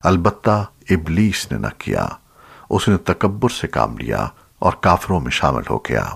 البتہ ابلیس نے نہ کیا، اس نے تکبر سے کام لیا اور کافروں میں شامل ہو گیا۔